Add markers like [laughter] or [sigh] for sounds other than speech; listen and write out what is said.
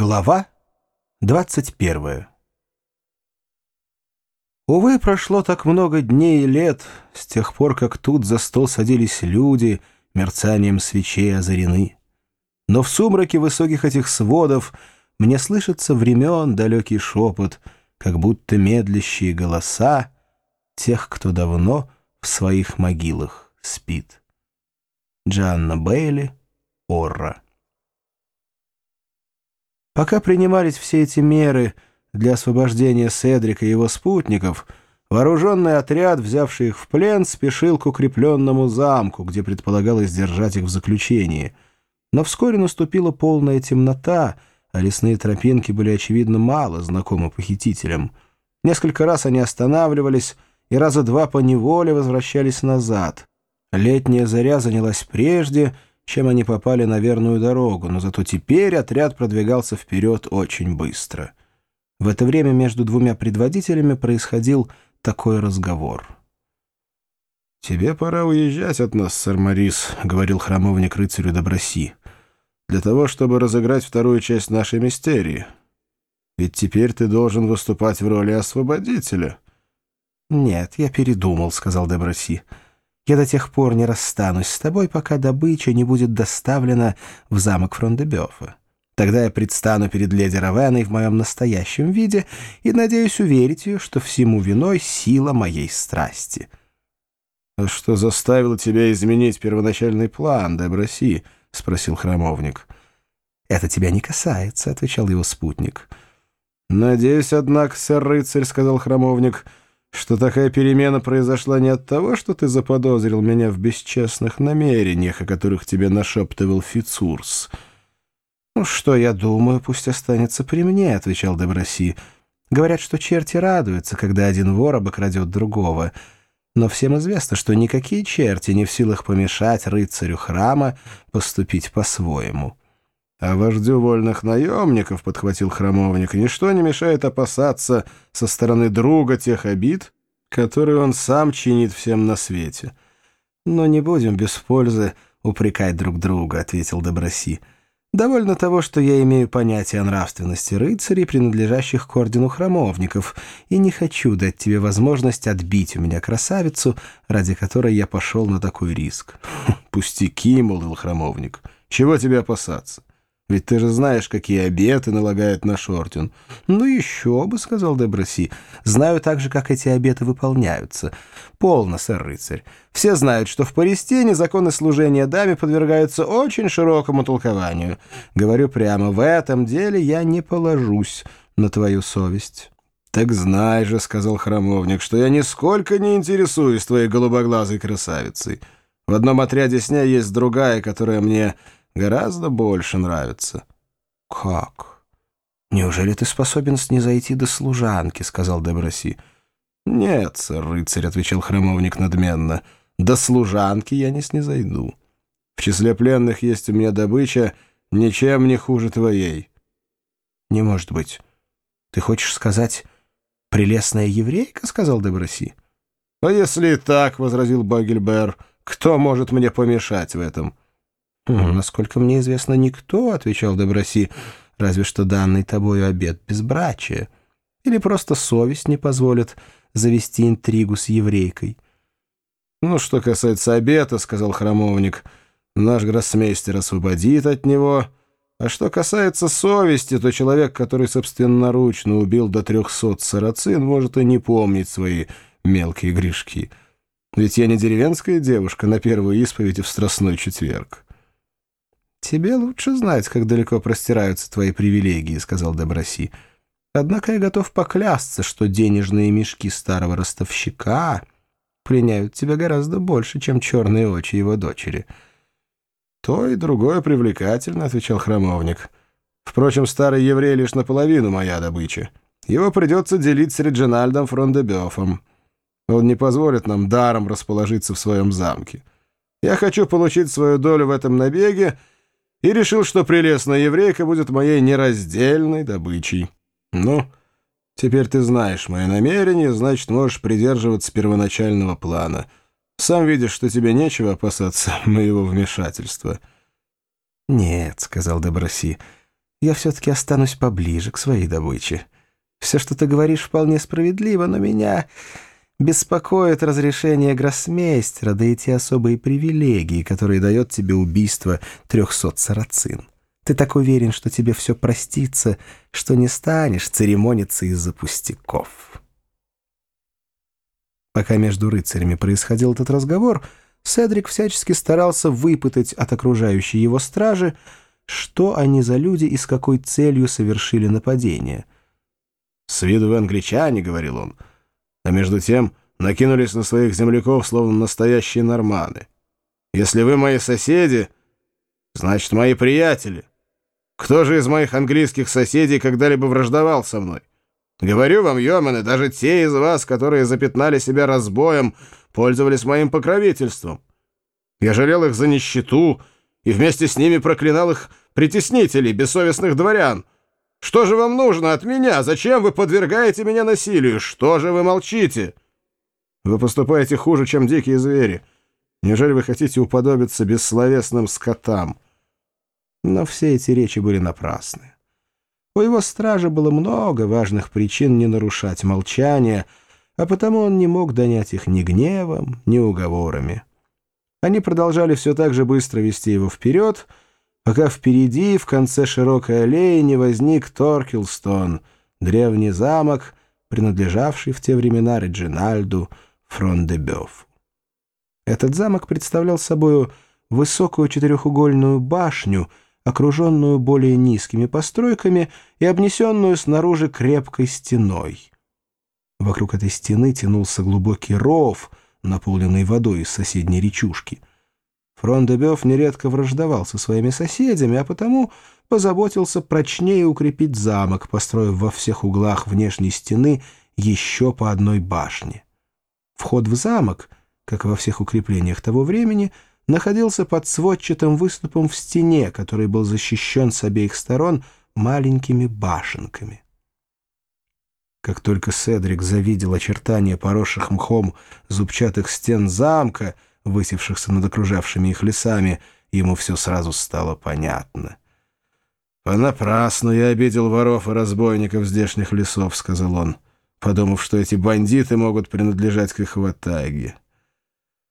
Глава 21 Увы, прошло так много дней и лет с тех пор, как тут за стол садились люди, мерцанием свечей озарены. Но в сумраке высоких этих сводов мне слышится времен далекий шепот, как будто медлящие голоса тех, кто давно в своих могилах спит. Джанна Бейли, Орра. Пока принимались все эти меры для освобождения Седрика и его спутников, вооруженный отряд, взявший их в плен, спешил к укрепленному замку, где предполагалось держать их в заключении. Но вскоре наступила полная темнота, а лесные тропинки были, очевидно, мало знакомы похитителям. Несколько раз они останавливались и раза два по неволе возвращались назад. Летняя заря занялась прежде — чем они попали на верную дорогу, но зато теперь отряд продвигался вперед очень быстро. В это время между двумя предводителями происходил такой разговор. «Тебе пора уезжать от нас, сэр Морис», — говорил храмовник рыцарю Доброси, «для того, чтобы разыграть вторую часть нашей мистерии. Ведь теперь ты должен выступать в роли освободителя». «Нет, я передумал», — сказал Доброси. Я до тех пор не расстанусь с тобой, пока добыча не будет доставлена в замок Фрондебёфа. Тогда я предстану перед леди Равеной в моем настоящем виде и надеюсь уверить ее, что всему виной сила моей страсти». «А что заставило тебя изменить первоначальный план, Деброси?» — спросил храмовник. «Это тебя не касается», — отвечал его спутник. «Надеюсь, однако, сэр-рыцарь», — сказал храмовник, — что такая перемена произошла не от того, что ты заподозрил меня в бесчестных намерениях, о которых тебе нашептывал Фицурс. «Ну, что я думаю, пусть останется при мне», — отвечал Деброси. «Говорят, что черти радуются, когда один вор обокрадет другого. Но всем известно, что никакие черти не в силах помешать рыцарю храма поступить по-своему». «А вождю вольных наемников, — подхватил храмовник, — ничто не мешает опасаться со стороны друга тех обид, которые он сам чинит всем на свете». «Но не будем без пользы упрекать друг друга», — ответил Доброси. «Довольно того, что я имею понятие о нравственности рыцарей, принадлежащих к ордену храмовников, и не хочу дать тебе возможность отбить у меня красавицу, ради которой я пошел на такой риск». «Пустяки», — молвил храмовник, — «чего тебе опасаться?» Ведь ты же знаешь, какие обеты налагает наш орден. Ну еще бы, — сказал Деброси. Знаю также, как эти обеты выполняются. Полно, сэр-рыцарь. Все знают, что в Палестине законы служения даме подвергаются очень широкому толкованию. Говорю прямо, в этом деле я не положусь на твою совесть. «Так знай же», — сказал храмовник, — «что я нисколько не интересуюсь твоей голубоглазой красавицей. В одном отряде с ней есть другая, которая мне гораздо больше нравится». «Как? Неужели ты способен снизойти до служанки?» — сказал Деброси. «Нет, сэр, рыцарь», — отвечал храмовник надменно, — «до служанки я не снизойду. В числе пленных есть у меня добыча ничем не хуже твоей». «Не может быть. Ты хочешь сказать, прелестная еврейка?» — сказал Деброси. «А если и так», — возразил Багельбер, — «кто может мне помешать в этом?» «Насколько мне известно, никто», — отвечал Доброси, — «разве что данный тобою обед безбрачия. Или просто совесть не позволит завести интригу с еврейкой». «Ну, что касается обета», — сказал храмовник, — «наш гроссмейстер освободит от него». А что касается совести, то человек, который собственноручно убил до трехсот сарацин, может и не помнить свои мелкие грешки. Ведь я не деревенская девушка на первую исповедь в Страстной четверг. «Тебе лучше знать, как далеко простираются твои привилегии», — сказал Деброси. «Однако я готов поклясться, что денежные мешки старого ростовщика пленяют тебя гораздо больше, чем черные очи его дочери». «То и другое привлекательно», — отвечал храмовник. «Впрочем, старый еврей лишь наполовину моя добыча. Его придется делить с Реджинальдом Фрондебёфом. Он не позволит нам даром расположиться в своем замке. Я хочу получить свою долю в этом набеге, — и решил, что прелестная еврейка будет моей нераздельной добычей. Ну, теперь ты знаешь мое намерение, значит, можешь придерживаться первоначального плана. Сам видишь, что тебе нечего опасаться [laughs] моего вмешательства». «Нет», — сказал Деброси, я все-таки останусь поближе к своей добыче. Все, что ты говоришь, вполне справедливо, но меня беспокоит разрешение гроссмейстера, да и те особые привилегии, которые дает тебе убийство трехсот сарацин. Ты так уверен, что тебе все простится, что не станешь церемониться из-за пустяков. Пока между рыцарями происходил этот разговор, Седрик всячески старался выпытать от окружающей его стражи, что они за люди и с какой целью совершили нападение. «С виду вы англичане», — говорил он, — «а между тем накинулись на своих земляков, словно настоящие норманы. Если вы мои соседи, значит, мои приятели. Кто же из моих английских соседей когда-либо враждовал со мной? Говорю вам, Йоманы, даже те из вас, которые запятнали себя разбоем, пользовались моим покровительством. Я жалел их за нищету и вместе с ними проклинал их притеснителей, бессовестных дворян. Что же вам нужно от меня? Зачем вы подвергаете меня насилию? Что же вы молчите? Вы поступаете хуже, чем дикие звери. Неужели вы хотите уподобиться бессловесным скотам?» Но все эти речи были напрасны. У его стража было много важных причин не нарушать молчание, а потому он не мог донять их ни гневом, ни уговорами. Они продолжали все так же быстро вести его вперед, пока впереди, в конце широкой аллеи, не возник Торкелстон, древний замок, принадлежавший в те времена Реджинальду Фрондебёфу. Этот замок представлял собою высокую четырехугольную башню — окруженную более низкими постройками и обнесенную снаружи крепкой стеной. Вокруг этой стены тянулся глубокий ров, наполненный водой из соседней речушки. Фрондебёв нередко враждовал со своими соседями, а потому позаботился прочнее укрепить замок, построив во всех углах внешней стены еще по одной башне. Вход в замок, как во всех укреплениях того времени, — находился под сводчатым выступом в стене, который был защищен с обеих сторон маленькими башенками. Как только Седрик завидел очертания поросших мхом зубчатых стен замка, высевшихся над окружавшими их лесами, ему все сразу стало понятно. «Понапрасну я обидел воров и разбойников здешних лесов», — сказал он, подумав, что эти бандиты могут принадлежать к их ватаге.